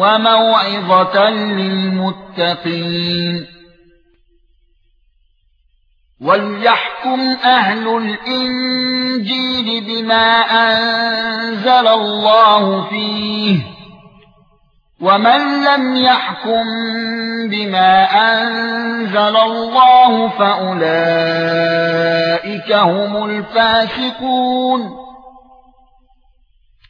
وموعظة للمتقين. وليحكم أهل الإنجيل بما أنزل الله فيه ومن لم يحكم بما أنزل الله فأولئك هم الفاسقون.